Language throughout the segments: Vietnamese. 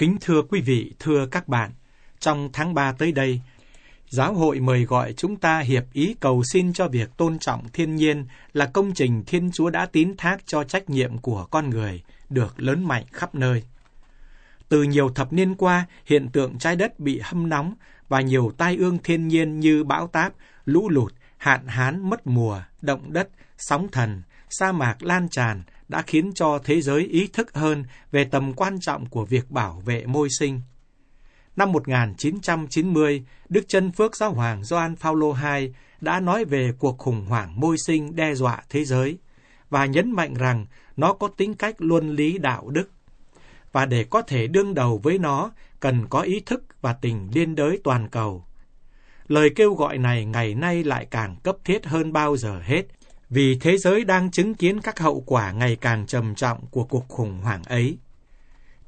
Kính thưa quý vị, thưa các bạn, trong tháng 3 tới đây, Giáo hội mời gọi chúng ta hiệp ý cầu xin cho việc tôn trọng thiên nhiên là công trình Thiên Chúa đã tín thác cho trách nhiệm của con người, được lớn mạnh khắp nơi. Từ nhiều thập niên qua, hiện tượng trái đất bị hâm nóng và nhiều tai ương thiên nhiên như bão táp, lũ lụt, hạn hán mất mùa, động đất, sóng thần, sa mạc lan tràn đã khiến cho thế giới ý thức hơn về tầm quan trọng của việc bảo vệ môi sinh. Năm 1990, Đức Chân Phước Giáo hoàng Gioan Phaolô II đã nói về cuộc khủng hoảng môi sinh đe dọa thế giới và nhấn mạnh rằng nó có tính cách luân lý đạo đức. Và để có thể đương đầu với nó, cần có ý thức và tình liên đới toàn cầu. Lời kêu gọi này ngày nay lại càng cấp thiết hơn bao giờ hết, vì thế giới đang chứng kiến các hậu quả ngày càng trầm trọng của cuộc khủng hoảng ấy.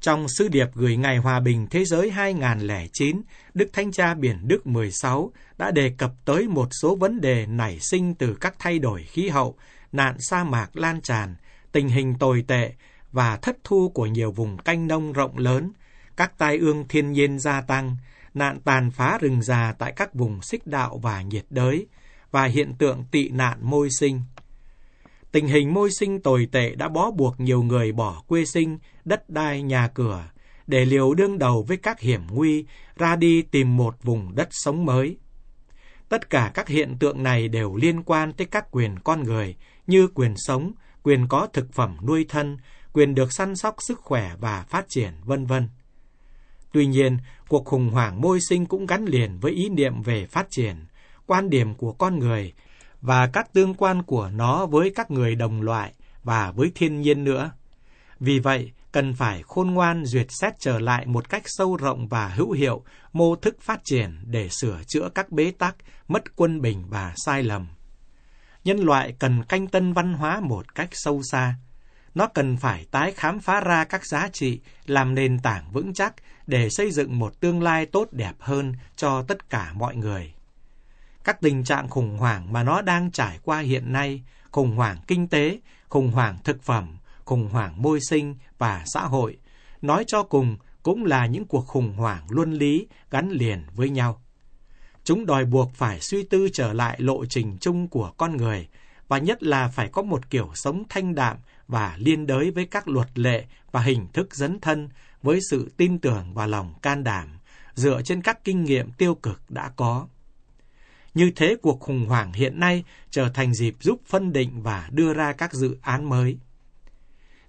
Trong sứ điệp gửi Ngày Hòa bình Thế giới 2009, Đức Thánh Cha Biển Đức 16 đã đề cập tới một số vấn đề nảy sinh từ các thay đổi khí hậu, nạn sa mạc lan tràn, tình hình tồi tệ và thất thu của nhiều vùng canh nông rộng lớn, các tai ương thiên nhiên gia tăng, nạn tàn phá rừng già tại các vùng xích đạo và nhiệt đới, và hiện tượng tị nạn môi sinh. Tình hình môi sinh tồi tệ đã bó buộc nhiều người bỏ quê sinh, đất đai, nhà cửa, để liều đương đầu với các hiểm nguy, ra đi tìm một vùng đất sống mới. Tất cả các hiện tượng này đều liên quan tới các quyền con người như quyền sống, quyền có thực phẩm nuôi thân, quyền được săn sóc sức khỏe và phát triển, vân vân. Tuy nhiên, cuộc khủng hoảng môi sinh cũng gắn liền với ý niệm về phát triển, quan điểm của con người và các tương quan của nó với các người đồng loại và với thiên nhiên nữa. Vì vậy, cần phải khôn ngoan duyệt xét trở lại một cách sâu rộng và hữu hiệu mô thức phát triển để sửa chữa các bế tắc, mất quân bình và sai lầm. Nhân loại cần canh tân văn hóa một cách sâu xa. Nó cần phải tái khám phá ra các giá trị làm nền tảng vững chắc để xây dựng một tương lai tốt đẹp hơn cho tất cả mọi người các tình trạng khủng hoảng mà nó đang trải qua hiện nay, khủng hoảng kinh tế, khủng hoảng thực phẩm, khủng hoảng môi sinh và xã hội, nói cho cùng cũng là những cuộc khủng hoảng luân lý gắn liền với nhau. Chúng đòi buộc phải suy tư trở lại lộ trình chung của con người, và nhất là phải có một kiểu sống thanh đạm và liên đới với các luật lệ và hình thức dấn thân với sự tin tưởng và lòng can đảm, dựa trên các kinh nghiệm tiêu cực đã có. Như thế cuộc khủng hoảng hiện nay trở thành dịp giúp phân định và đưa ra các dự án mới.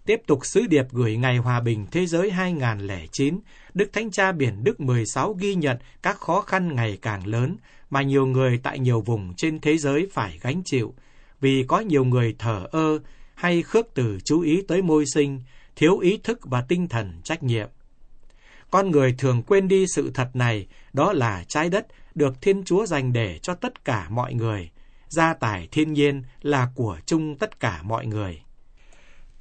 Tiếp tục sứ điệp gửi Ngày Hòa bình Thế giới 2009, Đức Thánh Cha Biển Đức 16 ghi nhận các khó khăn ngày càng lớn mà nhiều người tại nhiều vùng trên thế giới phải gánh chịu, vì có nhiều người thở ơ hay khước từ chú ý tới môi sinh, thiếu ý thức và tinh thần trách nhiệm. Con người thường quên đi sự thật này, đó là trái đất được Thiên Chúa dành để cho tất cả mọi người. Gia tài thiên nhiên là của chung tất cả mọi người.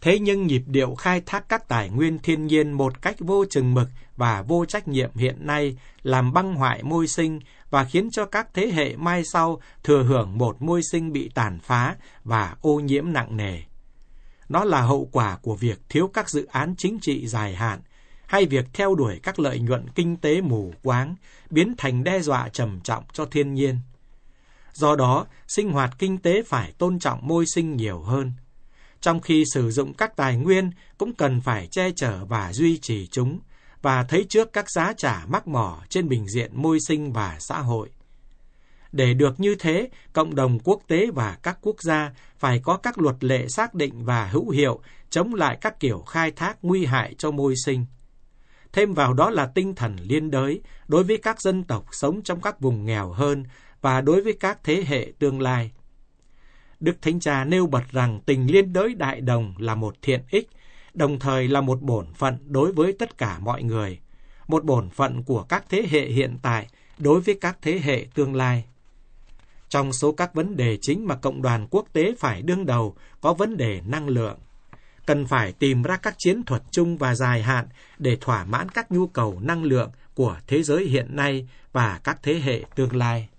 Thế nhưng nhịp điệu khai thác các tài nguyên thiên nhiên một cách vô chừng mực và vô trách nhiệm hiện nay làm băng hoại môi sinh và khiến cho các thế hệ mai sau thừa hưởng một môi sinh bị tàn phá và ô nhiễm nặng nề. Nó là hậu quả của việc thiếu các dự án chính trị dài hạn, hay việc theo đuổi các lợi nhuận kinh tế mù quáng biến thành đe dọa trầm trọng cho thiên nhiên. Do đó, sinh hoạt kinh tế phải tôn trọng môi sinh nhiều hơn. Trong khi sử dụng các tài nguyên cũng cần phải che chở và duy trì chúng và thấy trước các giá trả mắc mỏ trên bình diện môi sinh và xã hội. Để được như thế, cộng đồng quốc tế và các quốc gia phải có các luật lệ xác định và hữu hiệu chống lại các kiểu khai thác nguy hại cho môi sinh. Thêm vào đó là tinh thần liên đới đối với các dân tộc sống trong các vùng nghèo hơn và đối với các thế hệ tương lai. Đức Thánh Cha nêu bật rằng tình liên đới đại đồng là một thiện ích, đồng thời là một bổn phận đối với tất cả mọi người, một bổn phận của các thế hệ hiện tại đối với các thế hệ tương lai. Trong số các vấn đề chính mà cộng đoàn quốc tế phải đương đầu có vấn đề năng lượng cần phải tìm ra các chiến thuật chung và dài hạn để thỏa mãn các nhu cầu năng lượng của thế giới hiện nay và các thế hệ tương lai.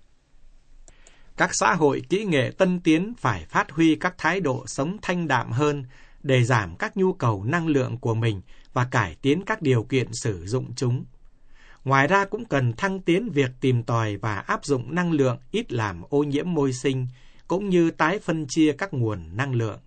Các xã hội kỹ nghệ tân tiến phải phát huy các thái độ sống thanh đạm hơn để giảm các nhu cầu năng lượng của mình và cải tiến các điều kiện sử dụng chúng. Ngoài ra cũng cần thăng tiến việc tìm tòi và áp dụng năng lượng ít làm ô nhiễm môi sinh, cũng như tái phân chia các nguồn năng lượng.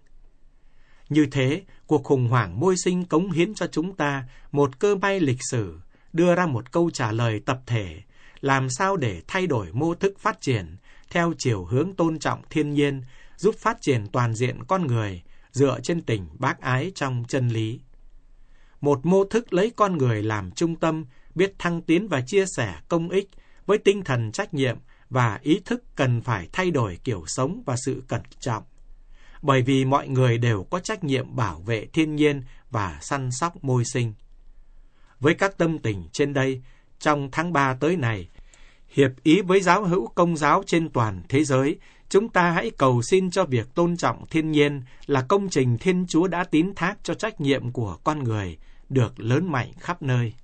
Như thế, cuộc khủng hoảng môi sinh cống hiến cho chúng ta một cơ may lịch sử, đưa ra một câu trả lời tập thể, làm sao để thay đổi mô thức phát triển theo chiều hướng tôn trọng thiên nhiên, giúp phát triển toàn diện con người dựa trên tình bác ái trong chân lý. Một mô thức lấy con người làm trung tâm, biết thăng tiến và chia sẻ công ích với tinh thần trách nhiệm và ý thức cần phải thay đổi kiểu sống và sự cẩn trọng. Bởi vì mọi người đều có trách nhiệm bảo vệ thiên nhiên và săn sóc môi sinh. Với các tâm tình trên đây, trong tháng 3 tới này, hiệp ý với giáo hữu công giáo trên toàn thế giới, chúng ta hãy cầu xin cho việc tôn trọng thiên nhiên là công trình Thiên Chúa đã tín thác cho trách nhiệm của con người được lớn mạnh khắp nơi.